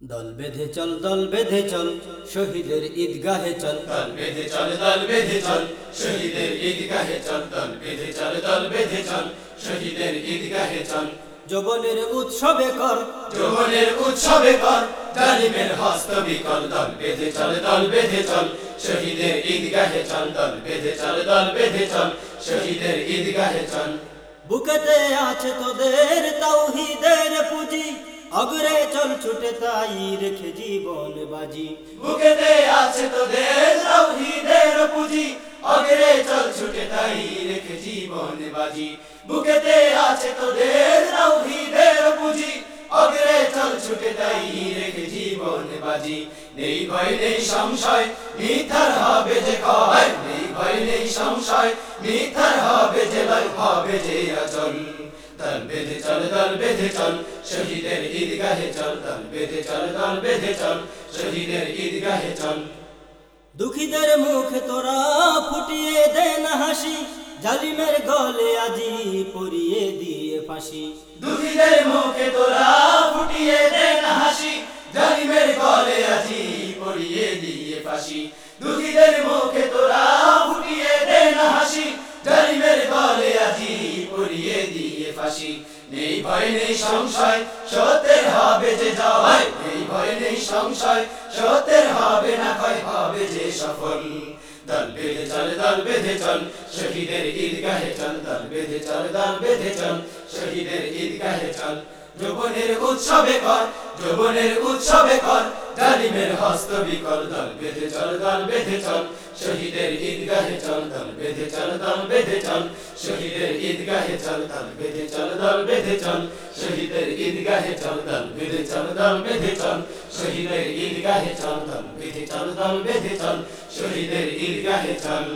দল বেঁধে চল দল বেঁধে চল শহীদের ঈদগাহে চল দল বেঁধে চল দল বেঁধে চল শহীদের ঈদগাহে চল দল বেঁধে চল দল বেঁধে চল শহীদের ঈদগাহে চল যৌবনের উৎসবে কর যৌবনের উৎসবে কর জালিমের হস্ত বিকল দল বেঁধে চল দল বেঁধে চল শহীদের ঈদগাহে চল দল বেঁধে চল দল বেঁধে চল শহীদের ঈদগাহে চল বুকেতে আছে তোদের তাওহীদের পুঁজি অগ্রে চল ছুটে তাই রেখে জীবন বাজি। বুকেতে আছে তোদের তাওহীদের পুঁজি। অগরে চল ছুটে তাই রেখে জীবন বাজি। বুকেতে আছে তোদের তাওহীদের পুঁজি। অগরে চল ছুটে তাই রেখে জীবন বাজি। নেই ভয়, নেই সংশয়, মিথ্যার হবে যে ক্ষয় নেই ভয় সংশয় মিথ্যার হবে যে লয় হবে যে দল বেঁধে চল দল বেঁধে চল শহীদের ঈদগাহে চল। দল বেঁধে চল দল বেঁধে চল শহীদের ঈদগাহে চল। দুঃখীদের মুখে তোরা ফুটিয়ে দে না হাসি জালিমের গলে আজি পরিয়ে দিয়ে ফাঁসি। দুঃখীদের মুখে তোরা ফুটিয়ে দে না হাসি জালিমের গলে আজি পরিয়ে দিয়ে ফাঁসি। পড়িয়ে দিয়ে ফাঁসি। নেই ভয়, নেই সংশয় সত্যের হবে যে জয়। নেই ভয়, নেই সংশয় সত্যের হবে না ক্ষয় হবে যে সফল। দল বেঁধে চল, দল বেঁধে চল, শহীদের ঈদগাহে চল। দল বেঁধে চল, দল বেঁধে চল, শহীদের ঈদগাহে চল। যৌবনের উৎসবে কর, যৌবনের উৎসবে কর জালিমের হস্ত বিকল দল বেঁধে চল দল বেঁধে চল শহীদের ঈদগাহে চল দল বেঁধে চল দল বেঁধে চল শহীদের ঈদগাহে চল দল বেঁধে চল দল বেঁধে চল শহীদের ঈদগাহে চল দল বেঁধে চল দল বেঁধে চল শহীদের ঈদগাহে চল দল বেঁধে চল দল বেঁধে চল শহীদের ঈদগাহে চল